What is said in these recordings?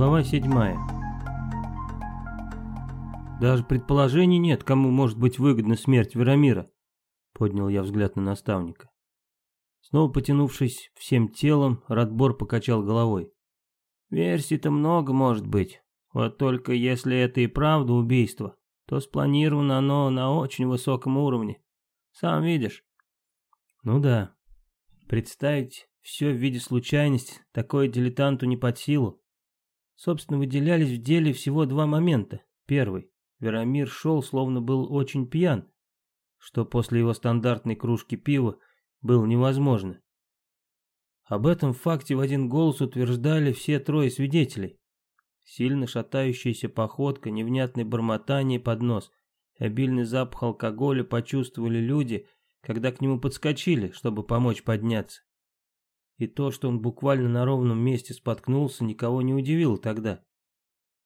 Глава 7. Даже предположений нет, кому может быть выгодна смерть Верамира. Поднял я взгляд на наставника. Снова потянувшись всем телом, Радбор покачал головой. Версий-то много может быть. Вот только если это и правда убийство, то спланировано оно на очень высоком уровне. Сам видишь. Ну да. Представить все в виде случайности, такое дилетанту не под силу. Собственно, выделялись в деле всего два момента. Первый. Верамир шел, словно был очень пьян, что после его стандартной кружки пива было невозможно. Об этом факте в один голос утверждали все трое свидетелей. Сильно шатающаяся походка, невнятное бормотание под нос, обильный запах алкоголя почувствовали люди, когда к нему подскочили, чтобы помочь подняться. И то, что он буквально на ровном месте споткнулся, никого не удивило тогда.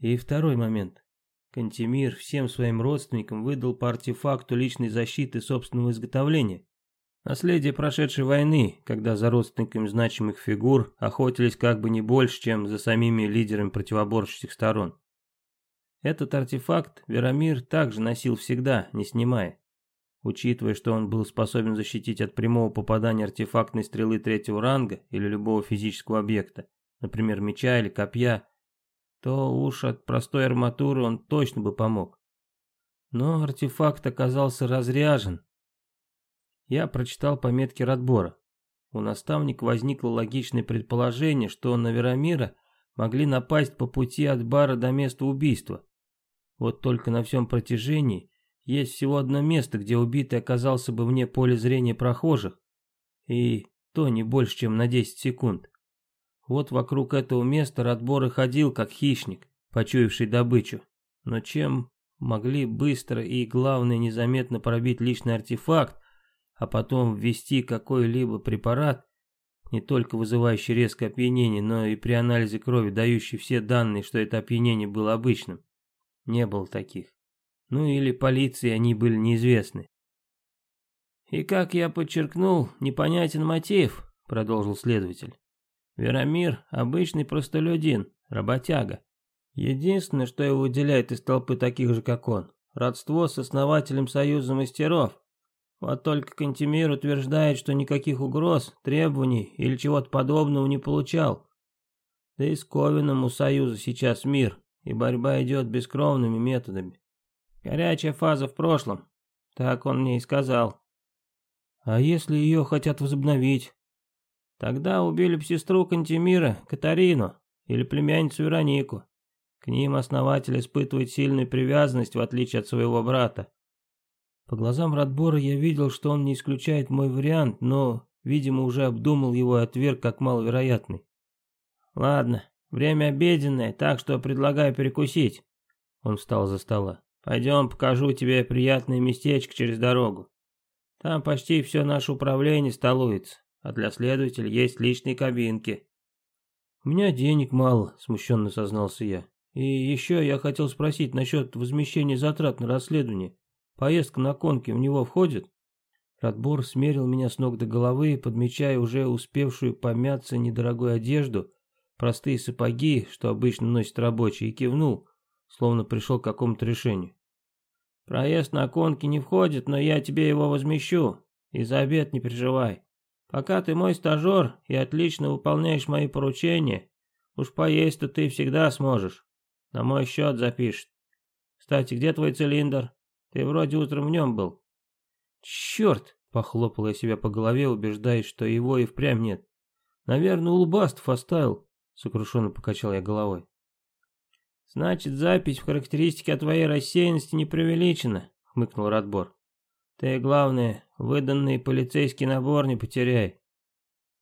И второй момент. Кантемир всем своим родственникам выдал по артефакту личной защиты собственного изготовления. Наследие прошедшей войны, когда за родственниками значимых фигур охотились как бы не больше, чем за самими лидерами противоборствующих сторон. Этот артефакт Верамир также носил всегда, не снимая. Учитывая, что он был способен защитить от прямого попадания артефактной стрелы третьего ранга или любого физического объекта, например, меча или копья, то уж от простой арматуры он точно бы помог. Но артефакт оказался разряжен. Я прочитал пометки Радбора. У наставника возникло логичное предположение, что на Верамира могли напасть по пути от бара до места убийства. Вот только на всем протяжении есть всего одно место, где убитый оказался бы вне поля зрения прохожих, и то не больше, чем на 10 секунд. Вот вокруг этого места Радбор и ходил, как хищник, почуявший добычу. Но чем могли быстро и, главное, незаметно пробить личный артефакт, а потом ввести какой-либо препарат, не только вызывающий резкое опьянение, но и при анализе крови дающий все данные, что это опьянение было обычным. Не было таких. Ну или полиции они были неизвестны. «И как я подчеркнул, непонятен мотив», — продолжил следователь. Верамир – обычный простолюдин, работяга. Единственное, что его выделяет из толпы таких же, как он – родство с основателем Союза мастеров. Вот только Кантемир утверждает, что никаких угроз, требований или чего-то подобного не получал. Да и с Ковином у Союза сейчас мир, и борьба идет бескровными методами. Горячая фаза в прошлом, так он мне и сказал. А если ее хотят возобновить? Тогда убили бы сестру Кантемира, Катарину, или племянницу Веронику. К ним основатель испытывает сильную привязанность, в отличие от своего брата. По глазам Радбора я видел, что он не исключает мой вариант, но, видимо, уже обдумал его и отверг как маловероятный. «Ладно, время обеденное, так что предлагаю перекусить». Он встал за стола. «Пойдем, покажу тебе приятное местечко через дорогу. Там почти все наше управление столуется а для следователя есть личные кабинки. «У меня денег мало», — смущенно сознался я. «И еще я хотел спросить насчет возмещения затрат на расследование. Поездка на конке в него входит?» Радбор смерил меня с ног до головы, подмечая уже успевшую помяться недорогую одежду, простые сапоги, что обычно носят рабочие, и кивнул, словно пришел к какому-то решению. «Проезд на конке не входит, но я тебе его возмещу, и за обед не переживай. Пока ты мой стажер и отлично выполняешь мои поручения, уж поесть-то ты всегда сможешь. На мой счет запишет. Кстати, где твой цилиндр? Ты вроде утром в нем был. Черт! Похлопал я себя по голове, убеждаясь, что его и впрямь нет. Наверное, улыбастов оставил. Сокрушенно покачал я головой. Значит, запись в характеристике о твоей рассеянности не преувеличена, хмыкнул Радбор. Ты, главное, выданный полицейский набор не потеряй.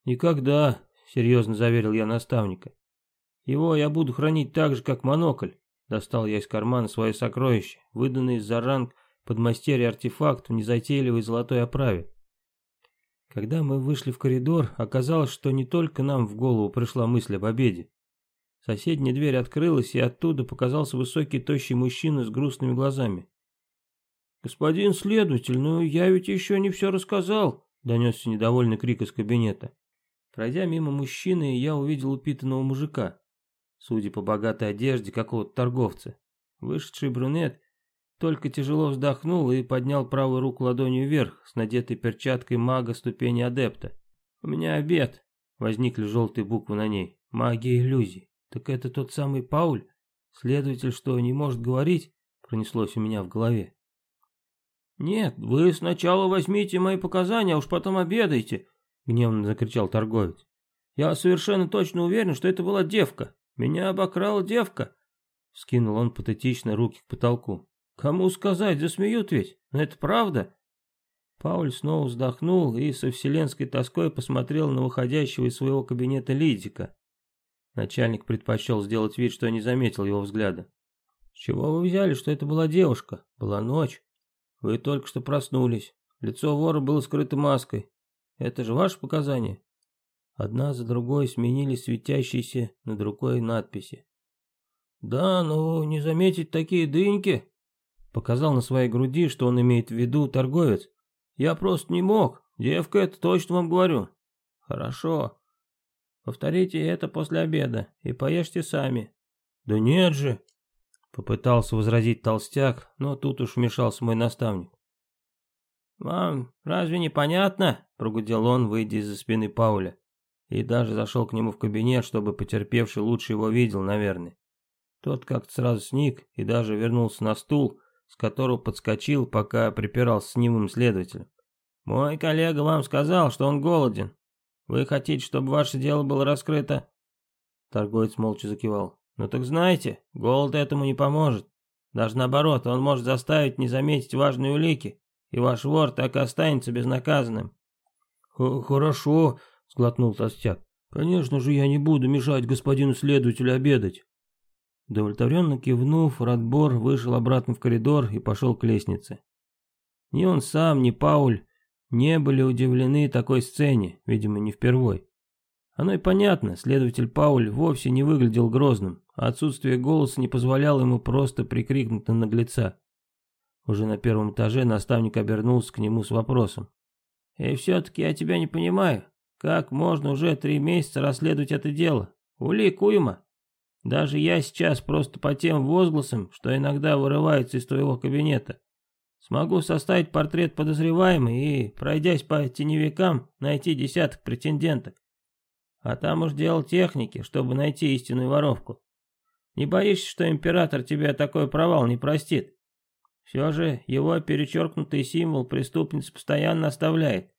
Никогда, серьезно заверил я наставника. Его я буду хранить так же, как монокль. Достал я из кармана свое сокровище, выданное за ранг подмастерья артефакт в незатейливой золотой оправе. Когда мы вышли в коридор, оказалось, что не только нам в голову пришла мысль об обеде. Соседняя дверь открылась, и оттуда показался высокий тощий мужчина с грустными глазами. «Господин следователь, ну я ведь еще не все рассказал», — донесся недовольный крик из кабинета. Пройдя мимо мужчины, я увидел упитанного мужика. судя по богатой одежде какого-то торговца. Вышедший брюнет только тяжело вздохнул и поднял правую руку ладонью вверх с надетой перчаткой мага ступени адепта. «У меня обед!» — возникли желтые буквы на ней. «Магия иллюзий. Так это тот самый Пауль? Следователь, что не может говорить?» — пронеслось у меня в голове. «Нет, вы сначала возьмите мои показания, а уж потом обедайте!» — гневно закричал торговец. «Я совершенно точно уверен, что это была девка. Меня обокрала девка!» Скинул он патетично руки к потолку. Кому сказать, засмеют ведь, но это правда. Пауль снова вздохнул и со вселенской тоской посмотрел на выходящего из своего кабинета Лидика. Начальник предпочел сделать вид, что не заметил его взгляда. «С чего вы взяли, что это была девушка? Была ночь. Вы только что проснулись. Лицо вора было скрыто маской. Это же ваши показания?» Одна за другой сменились светящиеся над рукой надписи. «Да, но не заметить такие дыньки», Показал на своей груди, что он имеет в виду торговец. Я просто не мог. Девка, это точно вам говорю. Хорошо. Повторите это после обеда и поешьте сами. Да нет же. Попытался возразить толстяк, но тут уж вмешался мой наставник. «Вам разве не понятно?» — прогудел он, выйдя из-за спины Пауля. И даже зашел к нему в кабинет, чтобы потерпевший лучше его видел, наверное. Тот как-то сразу сник и даже вернулся на стул, с которого подскочил, пока припирался с немым следователем. «Мой коллега вам сказал, что он голоден. Вы хотите, чтобы ваше дело было раскрыто?» Торговец молча закивал. «Ну так знаете, голод этому не поможет. Даже наоборот, он может заставить не заметить важные улики, и ваш вор так и останется безнаказанным». «Хорошо», — сглотнул толстяк. «Конечно же я не буду мешать господину следователю обедать». Удовлетворенно кивнув, Радбор вышел обратно в коридор и пошел к лестнице. Ни он сам, ни Пауль не были удивлены такой сцене, видимо, не впервой. Оно и понятно, следователь Пауль вовсе не выглядел грозным, а отсутствие голоса не позволяло ему просто прикрикнуть на наглеца. Уже на первом этаже наставник обернулся к нему с вопросом. «И все-таки я тебя не понимаю, как можно уже три месяца расследовать это дело? Улик уйма!» Даже я сейчас просто по тем возгласам, что иногда вырываются из твоего кабинета, смогу составить портрет подозреваемой и, пройдясь по теневикам, найти десяток претенденток. А там уж дело техники, чтобы найти истинную воровку. Не боишься, что император тебе такой провал не простит? Все же его перечеркнутый символ преступница постоянно оставляет.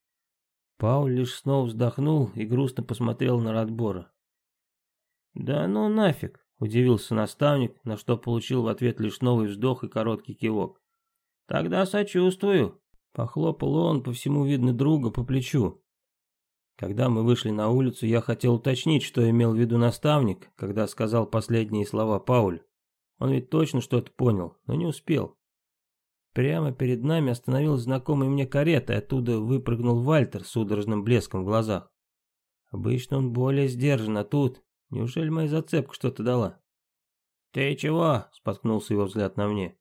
Пауль лишь снова вздохнул и грустно посмотрел на Радбора. «Да ну нафиг», — удивился наставник, на что получил в ответ лишь новый вздох и короткий кивок. «Тогда сочувствую», — похлопал он по всему видно друга по плечу. Когда мы вышли на улицу, я хотел уточнить, что имел в виду наставник, когда сказал последние слова Пауль. Он ведь точно что-то понял, но не успел. Прямо перед нами остановилась знакомая мне карета, и оттуда выпрыгнул Вальтер с судорожным блеском в глазах. Обычно он более сдержан, а тут Неужели моя зацепка что-то дала? «Ты чего?» — споткнулся его взгляд на мне.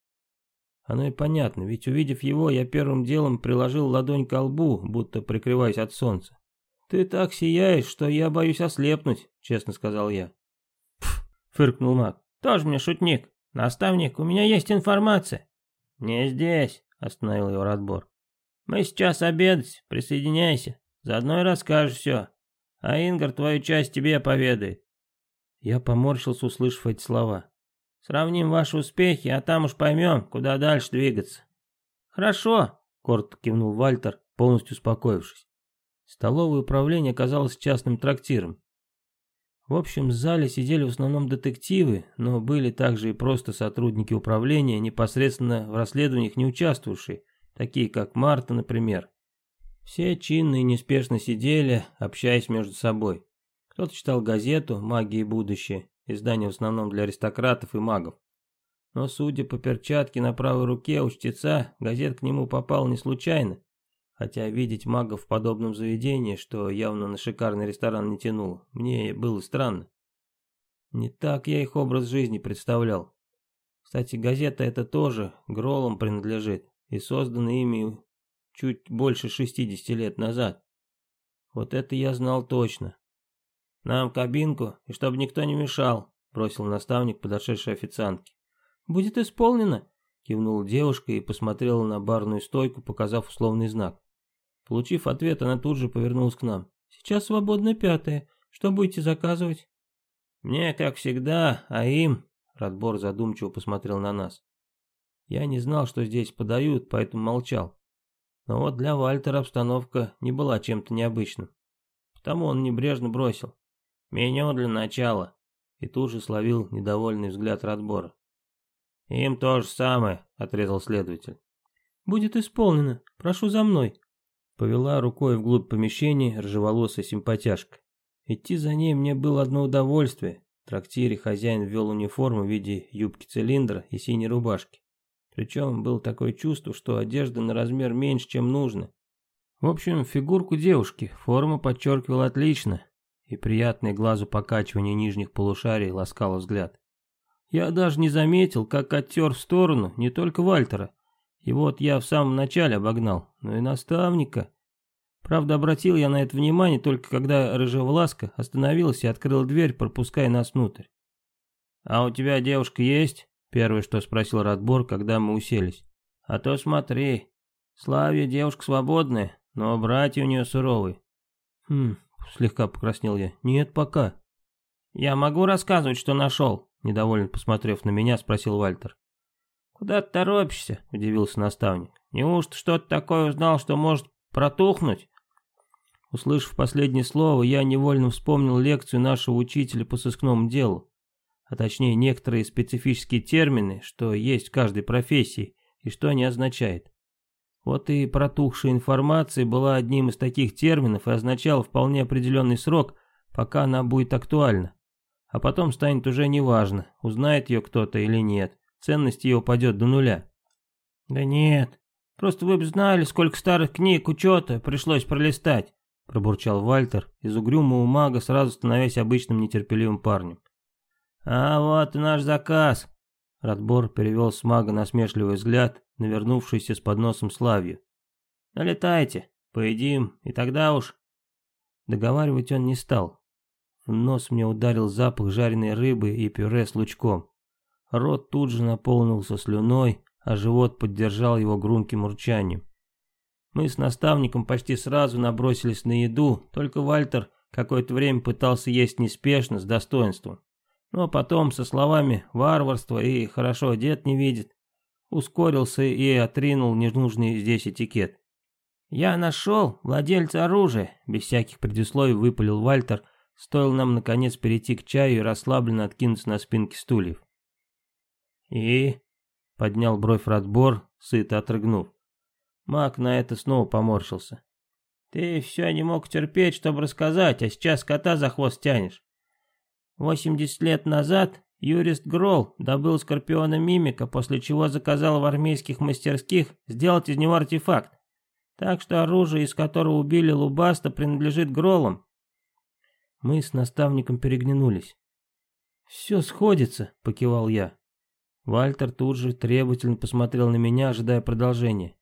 Оно и понятно, ведь увидев его, я первым делом приложил ладонь к лбу, будто прикрываясь от солнца. «Ты так сияешь, что я боюсь ослепнуть», — честно сказал я. «Пф», — фыркнул маг, — «тоже мне шутник. Наставник, у меня есть информация». «Не здесь», — остановил его Радбор. «Мы сейчас обедать, присоединяйся, заодно и расскажешь все. А Ингар твою часть тебе поведает. Я поморщился, услышав эти слова. «Сравним ваши успехи, а там уж поймем, куда дальше двигаться». «Хорошо», — коротко кивнул Вальтер, полностью успокоившись. Столовое управление оказалось частным трактиром. В общем, в зале сидели в основном детективы, но были также и просто сотрудники управления, непосредственно в расследованиях не участвовавшие, такие как Марта, например. Все чинно и неспешно сидели, общаясь между собой. Кто-то читал газету «Магия и будущее», издание в основном для аристократов и магов. Но, судя по перчатке на правой руке у чтеца, газет к нему попал не случайно, хотя видеть магов в подобном заведении, что явно на шикарный ресторан не тянуло, мне было странно. Не так я их образ жизни представлял. Кстати, газета эта тоже Гролам принадлежит и создана ими чуть больше 60 лет назад. Вот это я знал точно. «Нам кабинку, и чтобы никто не мешал», — бросил наставник подошедшей официантке. «Будет исполнено», — кивнула девушка и посмотрела на барную стойку, показав условный знак. Получив ответ, она тут же повернулась к нам. «Сейчас свободно пятое. Что будете заказывать?» «Мне, как всегда, а им...» Радбор задумчиво посмотрел на нас. Я не знал, что здесь подают, поэтому молчал. Но вот для Вальтера обстановка не была чем-то необычным. Потому он небрежно бросил. «Меню для начала». И тут же словил недовольный взгляд Радбора. «Им то же самое», — отрезал следователь. «Будет исполнено. Прошу за мной», Повела рукой вглубь помещения рыжеволосая симпатяшка. Идти за ней мне было одно удовольствие. В трактире хозяин ввел униформу в виде юбки-цилиндра и синей рубашки. Причем было такое чувство, что одежда на размер меньше, чем нужно. В общем, фигурку девушки форма подчеркивала отлично, и приятное глазу покачивание нижних полушарий ласкало взгляд. Я даже не заметил, как оттер в сторону не только Вальтера, и вот я в самом начале обогнал, но и наставника. Правда, обратил я на это внимание только когда Рыжевласка остановилась и открыла дверь, пропуская нас внутрь. «А у тебя девушка есть?» — первое, что спросил Радбор, когда мы уселись. «А то смотри, Славия девушка свободная, но братья у нее суровые». «Хм...» — слегка покраснел я. «Нет, пока». «Я могу рассказывать, что нашел?» — недовольно посмотрев на меня, спросил Вальтер. «Куда ты торопишься?» — удивился наставник. «Неужто что-то такое узнал, что может протухнуть?» Услышав последнее слово, я невольно вспомнил лекцию нашего учителя по сыскному делу, а точнее некоторые специфические термины, что есть в каждой профессии и что они означают. Вот и протухшая информация была одним из таких терминов и означала вполне определенный срок, пока она будет актуальна. А потом станет уже неважно, узнает ее кто-то или нет ценность ее упадет до нуля. Да нет, просто вы бы знали, сколько старых книг учета пришлось пролистать, пробурчал Вальтер, из угрюмого мага сразу становясь обычным нетерпеливым парнем. А вот и наш заказ. Радбор перевел с мага насмешливый взгляд на вернувшуюся с подносом Славью. Налетайте, поедим, и тогда уж... Договаривать он не стал. В нос мне ударил запах жареной рыбы и пюре с лучком. Рот тут же наполнился слюной, а живот поддержал его громким урчанием. Мы с наставником почти сразу набросились на еду, только Вальтер какое-то время пытался есть неспешно, с достоинством. Но потом со словами «варварство» и «хорошо одет не видит» ускорился и отринул ненужный здесь этикет. «Я нашел владельца оружия», — без всяких предисловий выпалил Вальтер, стоило нам наконец перейти к чаю и расслабленно откинуться на спинки стульев. «И?» — поднял бровь Радбор, сыто отрыгнув. Маг на это снова поморщился. «Ты все не мог терпеть, чтобы рассказать, а сейчас кота за хвост тянешь. Восемьдесят лет назад юрист Гролл добыл скорпиона мимика, после чего заказал в армейских мастерских сделать из него артефакт. Так что оружие, из которого убили Лубаста, принадлежит Гроллам». Мы с наставником переглянулись. «Все сходится», — покивал я. Вальтер тут же требовательно посмотрел на меня, ожидая продолжения.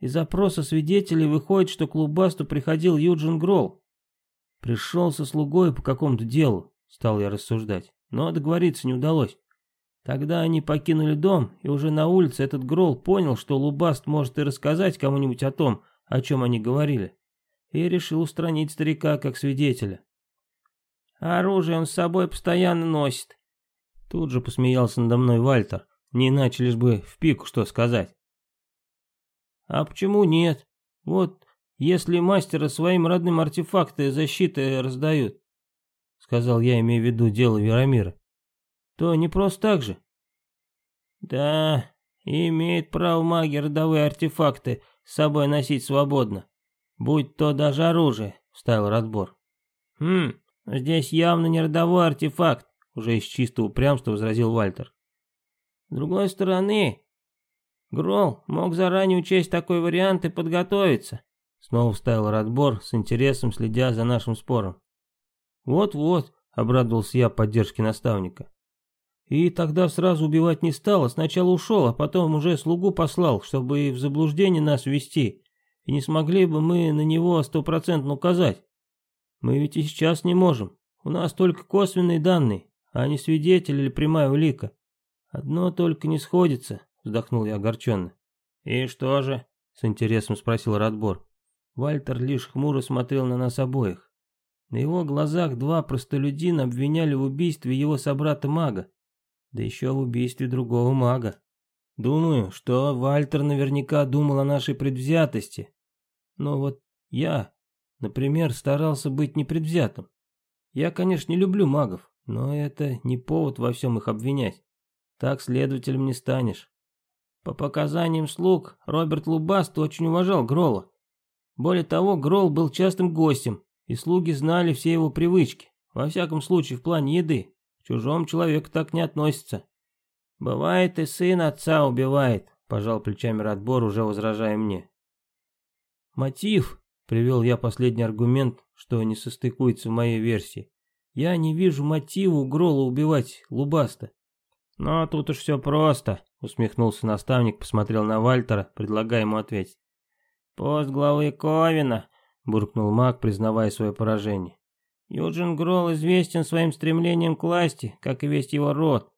Из опроса свидетелей выходит, что к Лубасту приходил Юджин Гролл. Пришел со слугой по какому-то делу, стал я рассуждать, но договориться не удалось. Тогда они покинули дом, и уже на улице этот Гролл понял, что Лубаст может и рассказать кому-нибудь о том, о чем они говорили, и решил устранить старика как свидетеля. Оружие он с собой постоянно носит, Тут же посмеялся надо мной Вальтер, не иначе лишь бы в пику что сказать. А почему нет? Вот, если мастера своим родным артефакты защиты раздают, сказал я, имея в виду дело Верамира, то не просто так же. Да, имеет право маги родовые артефакты с собой носить свободно, будь то даже оружие, вставил Радбор. Хм, здесь явно не родовой артефакт, уже из чистого упрямства возразил Вальтер. С другой стороны, Грол мог заранее учесть такой вариант и подготовиться. Снова вставил Радбор, с интересом следя за нашим спором. Вот-вот, обрадовался я поддержке наставника. И тогда сразу убивать не стал, а сначала ушел, а потом уже слугу послал, чтобы в заблуждение нас ввести. И не смогли бы мы на него стопроцентно указать. Мы ведь и сейчас не можем. У нас только косвенные данные, а не свидетель или прямая улика. Одно только не сходится, вздохнул я огорченно. И что же? С интересом спросил Радбор. Вальтер лишь хмуро смотрел на нас обоих. На его глазах два простолюдина обвиняли в убийстве его собрата-мага, да еще в убийстве другого мага. Думаю, что Вальтер наверняка думал о нашей предвзятости. Но вот я, например, старался быть непредвзятым. Я, конечно, не люблю магов, но это не повод во всем их обвинять. Так следователем не станешь. По показаниям слуг, Роберт Лубаст очень уважал Грола. Более того, Грол был частым гостем, и слуги знали все его привычки. Во всяком случае, в плане еды. К чужому человеку так не относится. Бывает и сын отца убивает, пожал плечами Радбор, уже возражая мне. Мотив, привел я последний аргумент, что не состыкуется в моей версии. Я не вижу мотива у Грола убивать Лубаста. Но тут уж все просто, усмехнулся наставник, посмотрел на Вальтера, предлагая ему ответить. Пост главы Ковина, буркнул маг, признавая свое поражение. Юджин Гролл известен своим стремлением к власти, как и весь его род.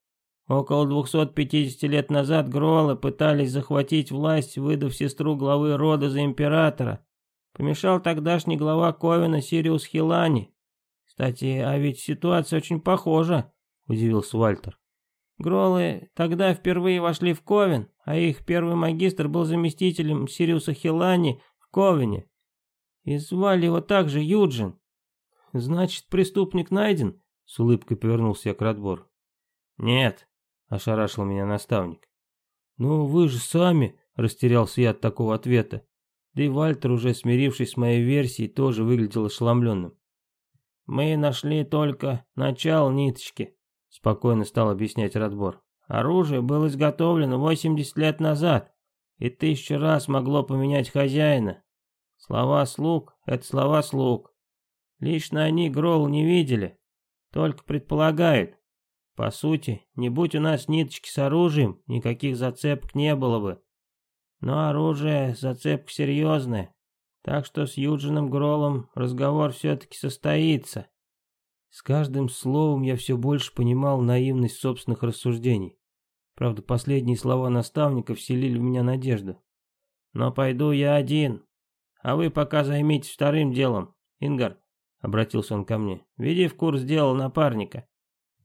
Около 250 лет назад Гроллы пытались захватить власть, выдав сестру главы рода за императора. Помешал тогдашний глава Ковина Сириус Хилани. Кстати, а ведь ситуация очень похожа, удивился Вальтер. Гроллы тогда впервые вошли в Ковен, а их первый магистр был заместителем Сириуса Хилани в Ковене. И звали его также Юджин. Значит, преступник найден? С улыбкой повернулся я к Радбор. Нет, ошарашил меня наставник. Ну вы же сами, растерялся я от такого ответа. Да и Вальтер, уже смирившись с моей версией, тоже выглядел ошеломленным. «Мы нашли только начало ниточки», — спокойно стал объяснять Радбор. «Оружие было изготовлено 80 лет назад, и тысячу раз могло поменять хозяина. Слова слуг — это слова слуг. Лично они Грол не видели, только предполагают. По сути, не будь у нас ниточки с оружием, никаких зацепок не было бы. Но оружие зацепка серьезная, так что с Юджином Гролом разговор все-таки состоится. С каждым словом я все больше понимал наивность собственных рассуждений. Правда, последние слова наставника вселили в меня надежду. Но пойду я один, а вы пока займитесь вторым делом. Ингар, обратился он ко мне, веди в курс дела напарника.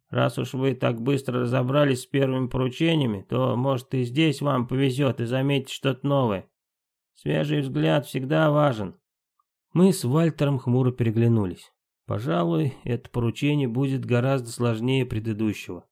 Раз уж вы так быстро разобрались с первыми поручениями, то, может, и здесь вам повезет и заметить что-то новое. Свежий взгляд всегда важен. Мы с Вальтером хмуро переглянулись. Пожалуй, это поручение будет гораздо сложнее предыдущего.